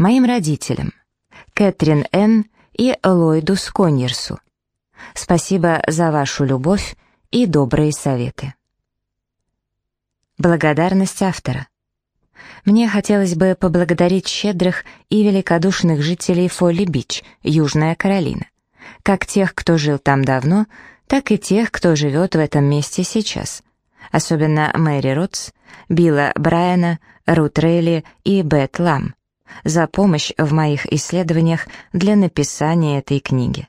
Моим родителям, Кэтрин Н. и Ллойду Сконьерсу. Спасибо за вашу любовь и добрые советы. Благодарность автора. Мне хотелось бы поблагодарить щедрых и великодушных жителей Фолли-Бич, Южная Каролина, как тех, кто жил там давно, так и тех, кто живет в этом месте сейчас, особенно Мэри Ротс, Билла Брайана, Рут Рейли и Бет Лам, за помощь в моих исследованиях для написания этой книги.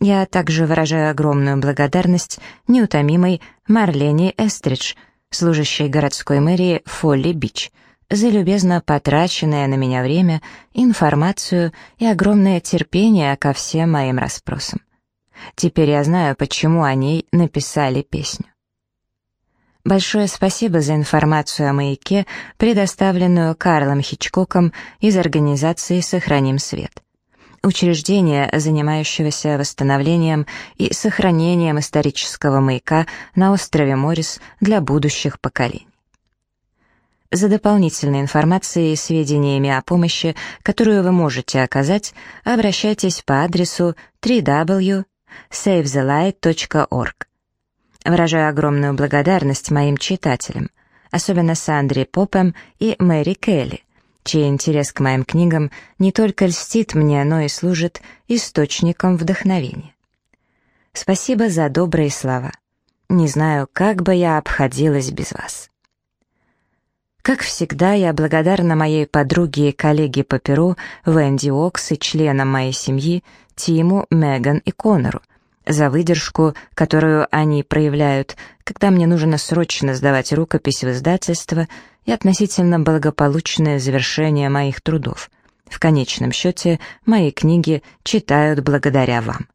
Я также выражаю огромную благодарность неутомимой Марлене Эстридж, служащей городской мэрии Фолли-Бич, за любезно потраченное на меня время, информацию и огромное терпение ко всем моим расспросам. Теперь я знаю, почему о ней написали песню. Большое спасибо за информацию о маяке, предоставленную Карлом Хичкоком из организации «Сохраним свет». Учреждение, занимающегося восстановлением и сохранением исторического маяка на острове Морис для будущих поколений. За дополнительной информацией и сведениями о помощи, которую вы можете оказать, обращайтесь по адресу www.savethelight.org. Выражаю огромную благодарность моим читателям, особенно Сандре Попем и Мэри Келли, чей интерес к моим книгам не только льстит мне, но и служит источником вдохновения. Спасибо за добрые слова. Не знаю, как бы я обходилась без вас. Как всегда, я благодарна моей подруге и коллеге по перу Венди Окс и членам моей семьи Тиму, Меган и Конору, за выдержку, которую они проявляют, когда мне нужно срочно сдавать рукопись в издательство и относительно благополучное завершение моих трудов. В конечном счете, мои книги читают благодаря вам.